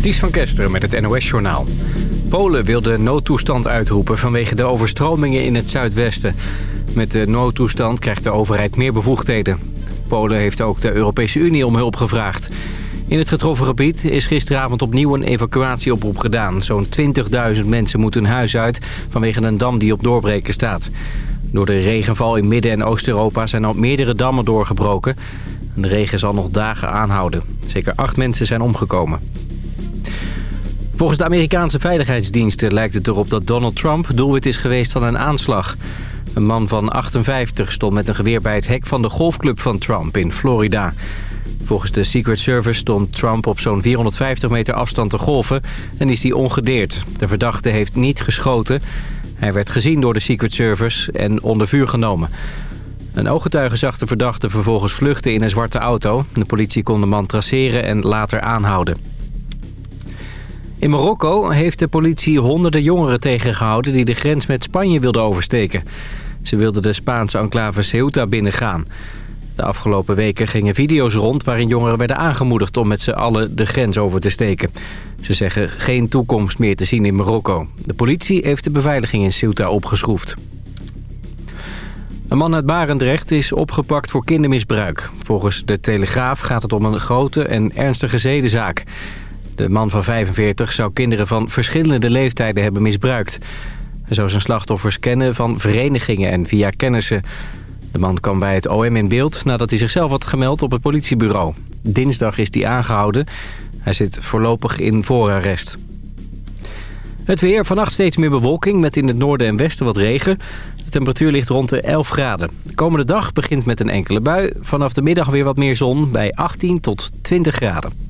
Ties van Kesteren met het NOS-journaal. Polen wil de noodtoestand uitroepen vanwege de overstromingen in het zuidwesten. Met de noodtoestand krijgt de overheid meer bevoegdheden. Polen heeft ook de Europese Unie om hulp gevraagd. In het getroffen gebied is gisteravond opnieuw een evacuatieoproep gedaan. Zo'n 20.000 mensen moeten hun huis uit vanwege een dam die op doorbreken staat. Door de regenval in Midden- en Oost-Europa zijn al meerdere dammen doorgebroken. De regen zal nog dagen aanhouden. Zeker acht mensen zijn omgekomen. Volgens de Amerikaanse veiligheidsdiensten lijkt het erop dat Donald Trump doelwit is geweest van een aanslag. Een man van 58 stond met een geweer bij het hek van de golfclub van Trump in Florida. Volgens de Secret Service stond Trump op zo'n 450 meter afstand te golven en is hij ongedeerd. De verdachte heeft niet geschoten. Hij werd gezien door de Secret Service en onder vuur genomen. Een ooggetuige zag de verdachte vervolgens vluchten in een zwarte auto. De politie kon de man traceren en later aanhouden. In Marokko heeft de politie honderden jongeren tegengehouden... die de grens met Spanje wilden oversteken. Ze wilden de Spaanse enclave Ceuta binnengaan. De afgelopen weken gingen video's rond waarin jongeren werden aangemoedigd... om met z'n allen de grens over te steken. Ze zeggen geen toekomst meer te zien in Marokko. De politie heeft de beveiliging in Ceuta opgeschroefd. Een man uit Barendrecht is opgepakt voor kindermisbruik. Volgens de Telegraaf gaat het om een grote en ernstige zedenzaak. De man van 45 zou kinderen van verschillende leeftijden hebben misbruikt. Hij zou zijn slachtoffers kennen van verenigingen en via kennissen. De man kwam bij het OM in beeld nadat hij zichzelf had gemeld op het politiebureau. Dinsdag is hij aangehouden. Hij zit voorlopig in voorarrest. Het weer, vannacht steeds meer bewolking met in het noorden en westen wat regen. De temperatuur ligt rond de 11 graden. De komende dag begint met een enkele bui. Vanaf de middag weer wat meer zon bij 18 tot 20 graden.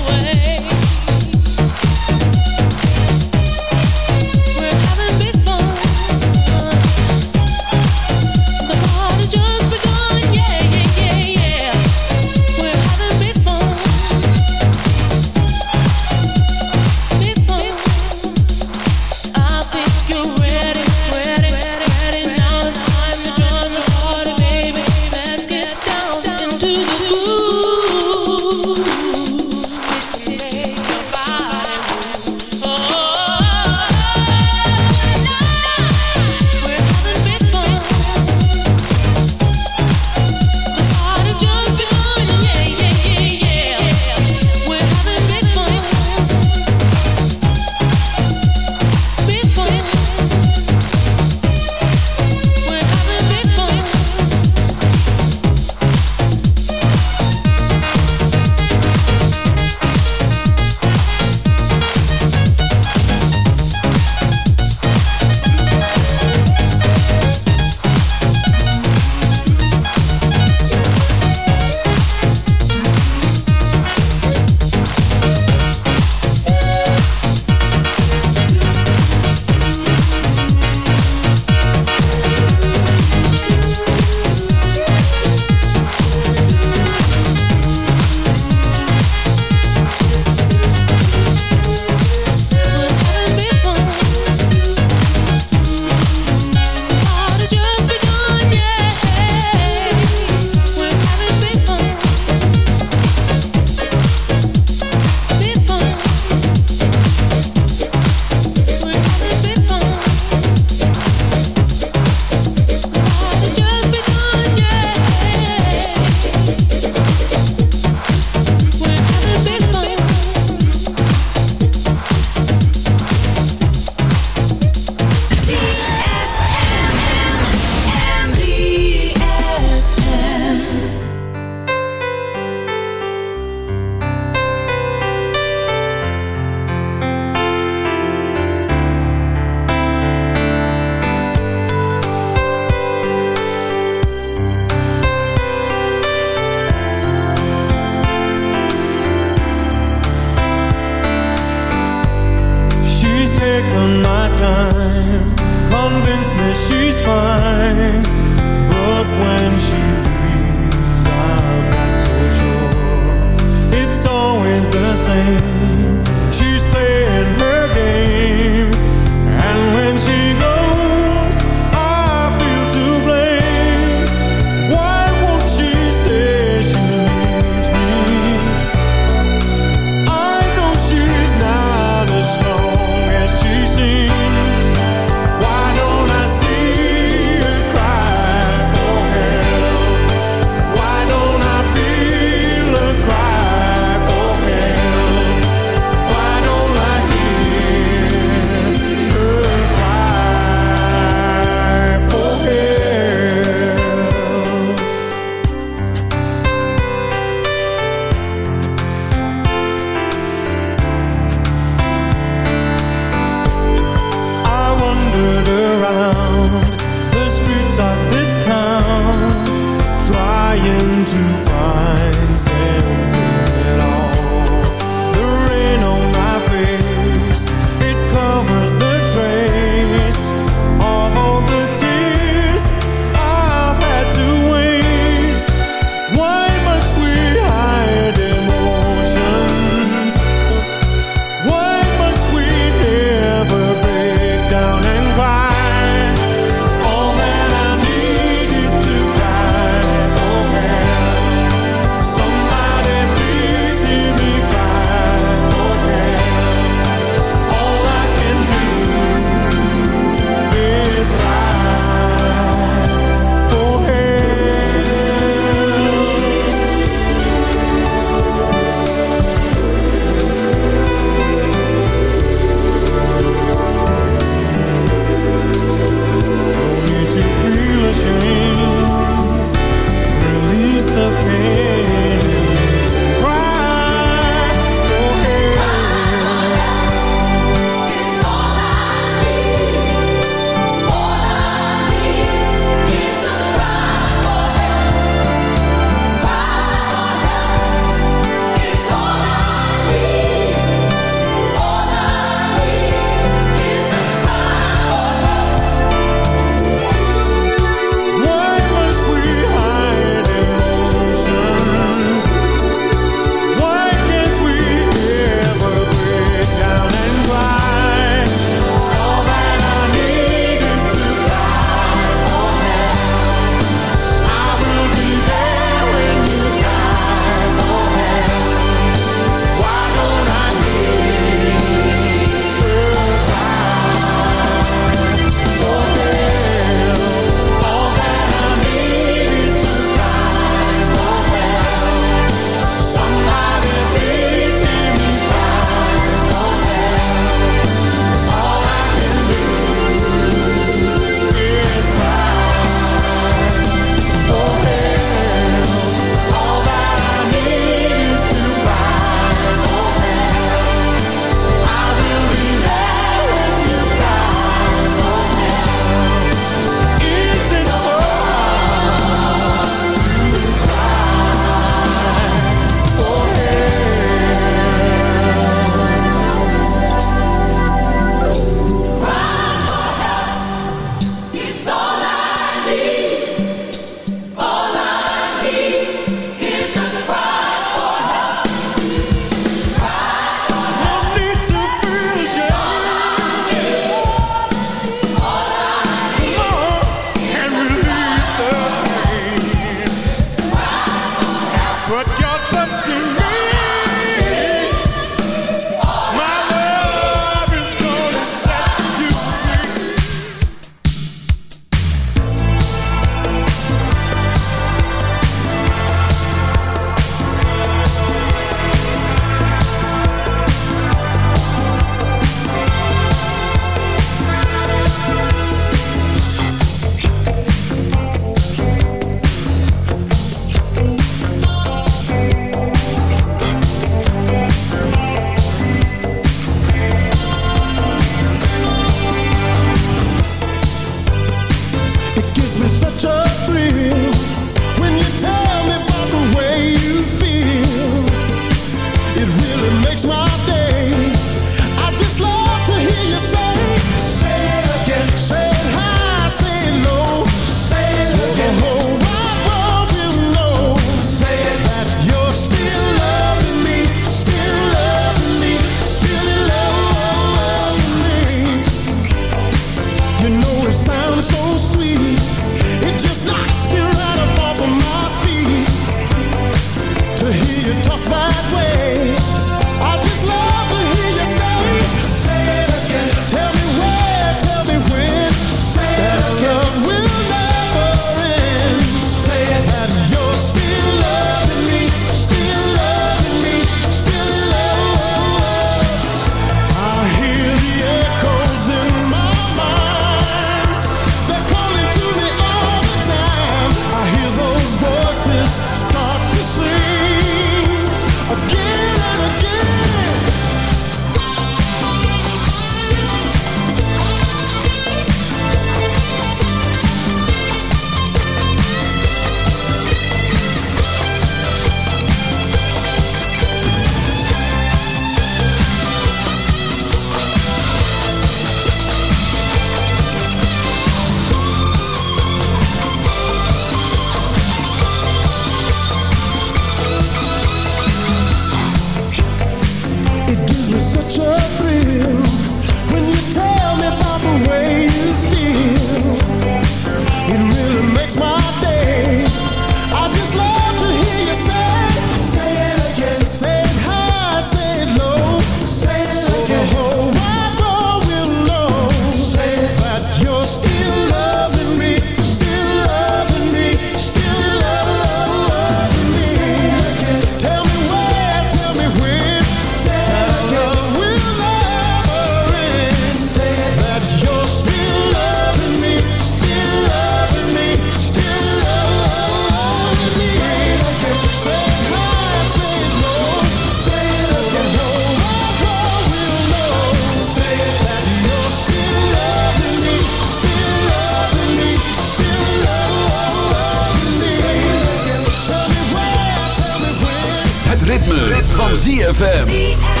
You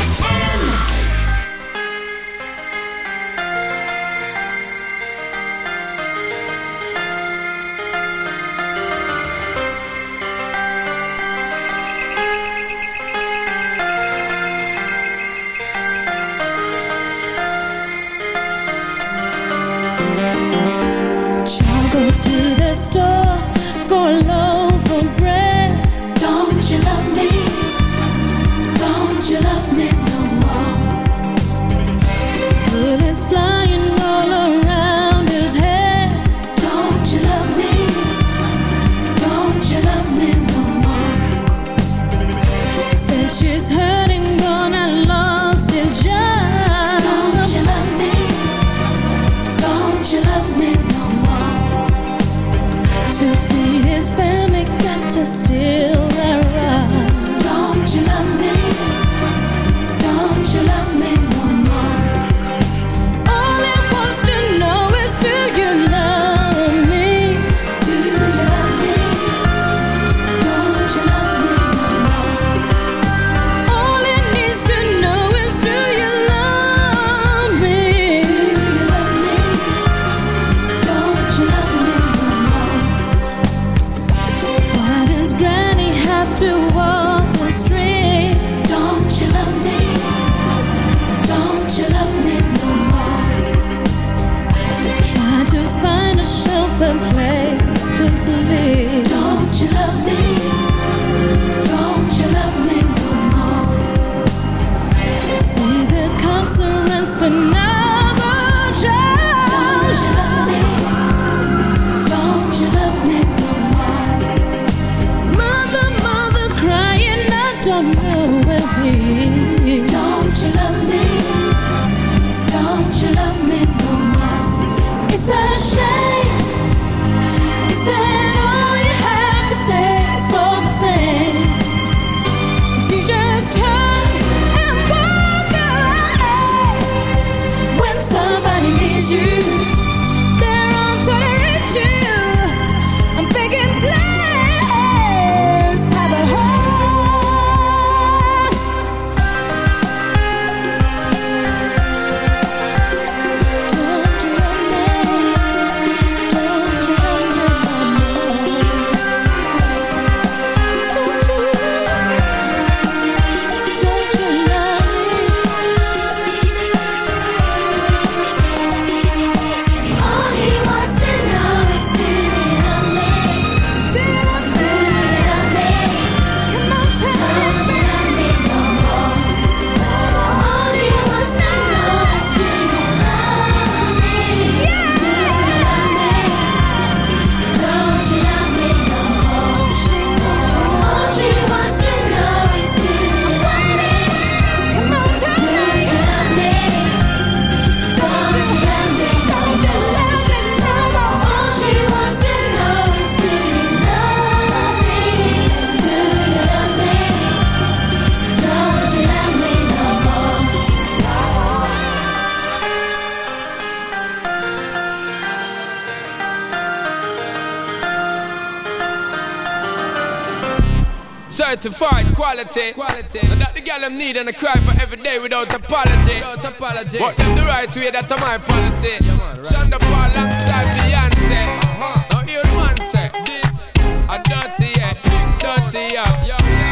Certified quality. quality. Now that the girl I'm need and I cry for every day without apology. Without apology. But them the right way, that's my policy. Yeah, right. Shonda Paul alongside Beyonce. Uh-huh. Now you man say this. a dirty yeah, dirty yeah,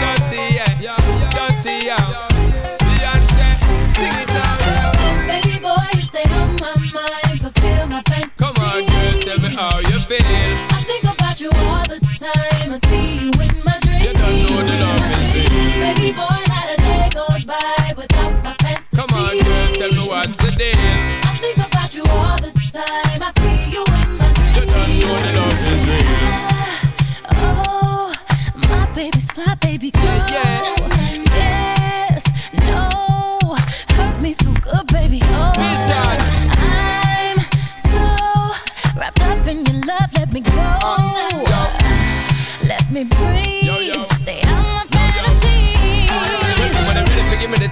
dirty yeah, dirty yeah. Beyonce, Baby boy, you stay on my mind, fulfill my fantasy. Come on, tell me how you feel. I think about you all the time. I see you in Come on, girl, tell me what's the deal. I think about you all the time. I see you in my dreams. You don't know the love.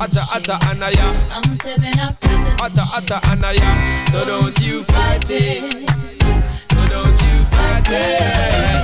Atta, atta, anaya. I'm stepping up. Atta, atta, anaya. So don't you fight it. So don't you fight it.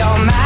all night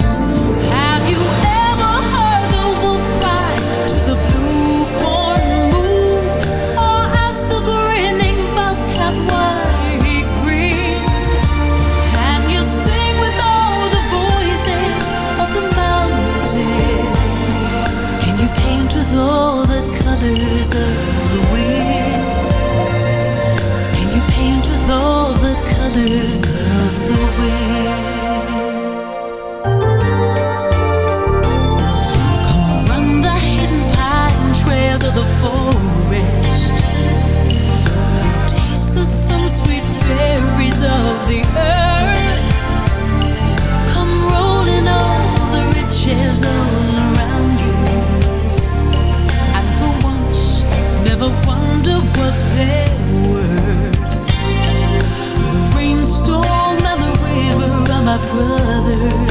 brother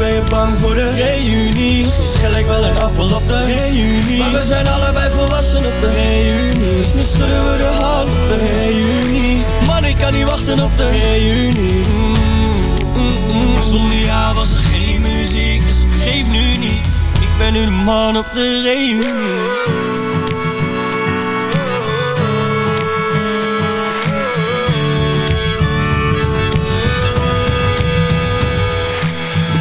ben je bang voor de reunie? Misschien schel ik wel een appel op de reunie. Maar we zijn allebei volwassen op de reunie. Dus nu schudden we de hand op de reunie. Man, ik kan niet wachten op de reunie. Mm, mm, mm. Zonder jou was er geen muziek, dus geef nu niet. Ik ben nu de man op de reunie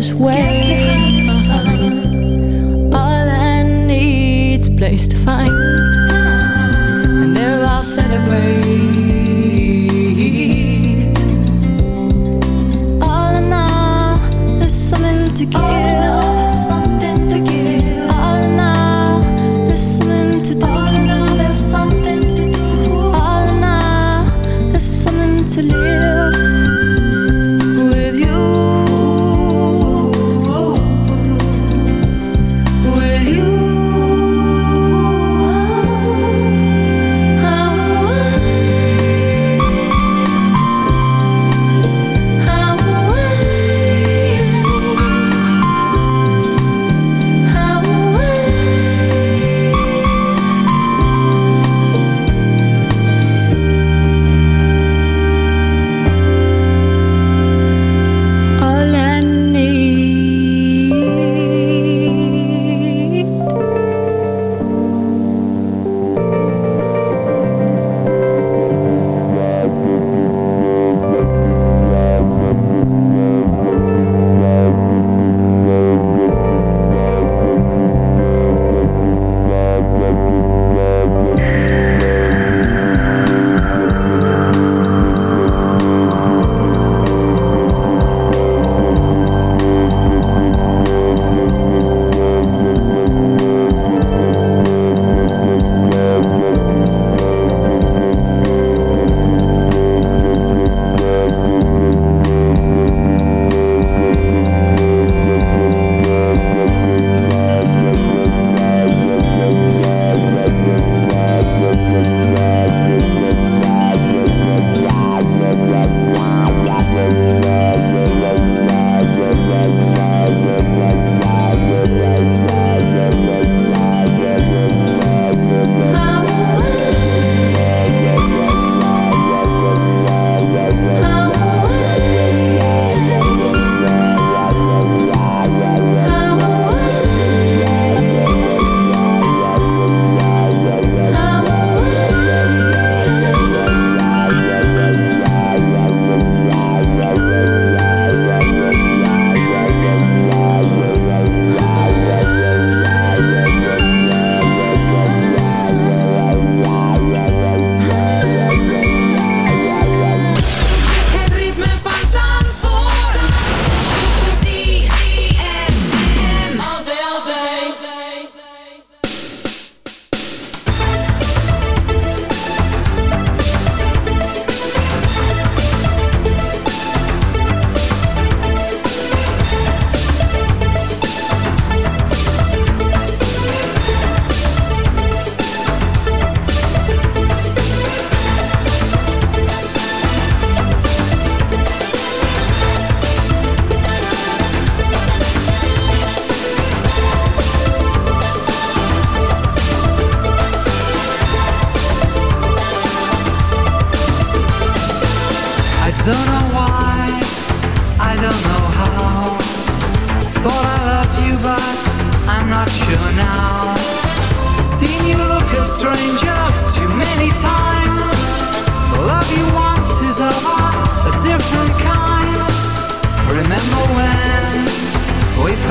this way.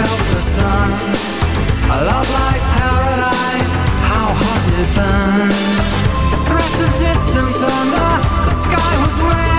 felt the sun A love like paradise, how has it been? The threat of distant thunder, the sky was red